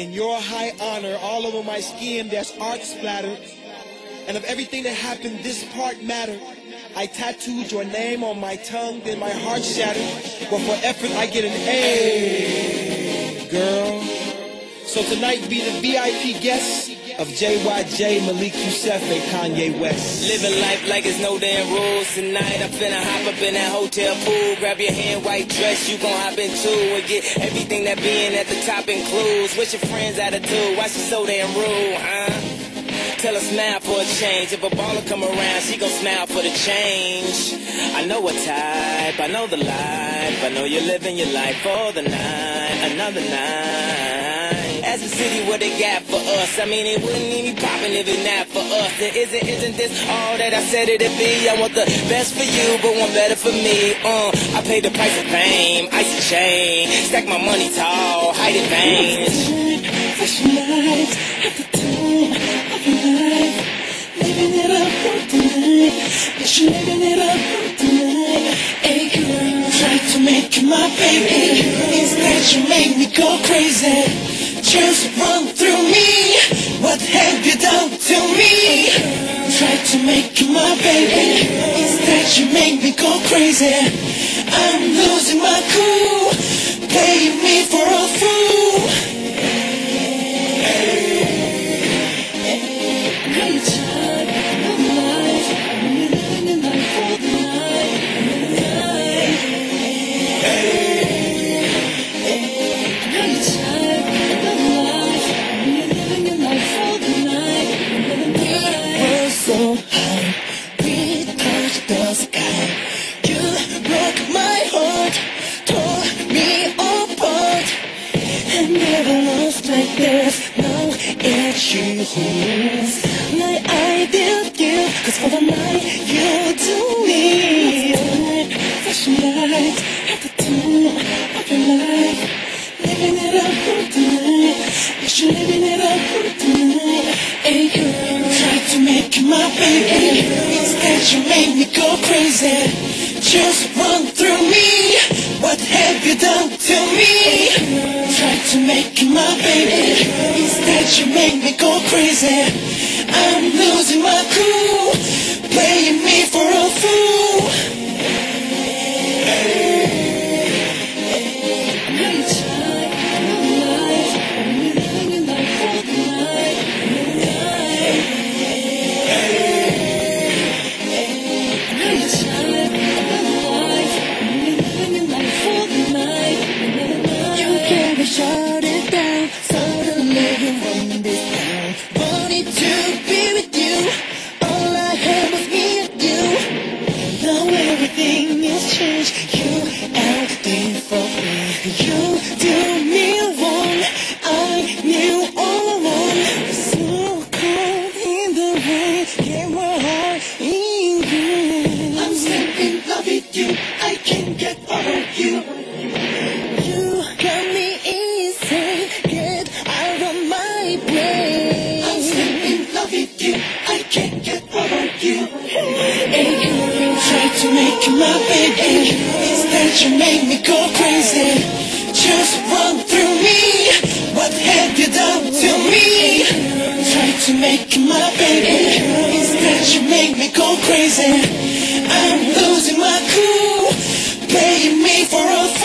in your high honor, all over my skin there's art splattered. And of everything that happened, this part mattered. I tattooed your name on my tongue, then my heart shattered. But for effort, I get an A, girl. So tonight be the VIP guest of JYJ, Malik Yusef, and Kanye West. Living life like it's no damn rules. Tonight I'm finna hop up in that hotel pool. Grab your hand, white dress, you gon' hop in too. And get everything that being at the top includes. What's your friend's attitude? Why she so damn rude, huh? Tell her smile for a change. If a baller come around, she gon' smile for the change. I know what type, I know the life. I know you're living your life for the night, another night. As a city, what they got for us? I mean, it wouldn't even be poppin' if it's not for us. It isn't, isn't this all that I said it'd be? I want the best for you, but one better for me. Uh, I paid the price of fame, ice and chain, stack my money tall, hide it veins. Flashing lights at the time of your life. Living it up for tonight. Yes, you're living it up for tonight. Hey girl, try to make you my baby. Instead, you make me go crazy. Just run through me. What have you done to me? Try to make you my baby. Instead, you make me go crazy. I'm losing my cool. This No issues My ideal you? Cause for the night you do me Flashing lights at the time of your life Living it up for tonight. Yes, you're living it up for tonight. Hey girl Try to make you my baby. Instead you make me go crazy. Just run through me. What have you done to me? tried to make you my baby. Instead you make me go crazy. I'm losing my cool you, I can get over you. You got me easy, get out of my brain. I'm still in love with you, I can't get over you. And you try to make my baby, instead you make me go crazy. Just run through me, what have you done to me? Try to make my baby, instead you make me go crazy. I'm losing my cool, paying me for a